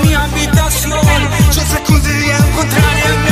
mi habitación. Yo te escondería, encontraría